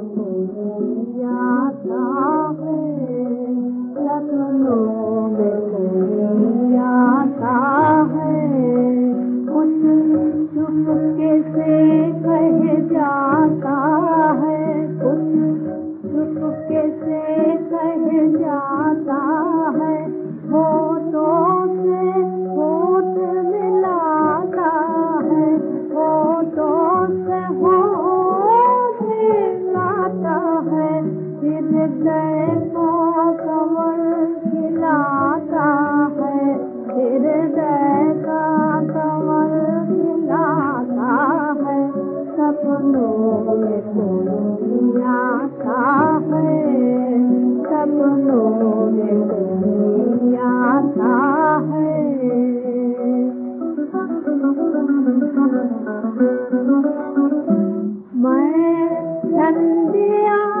तो या था हृदय को कमल खिलाता है हृदय का कमल खिलाता है, सपनों में आता है, सपनों में है। मैं संध्या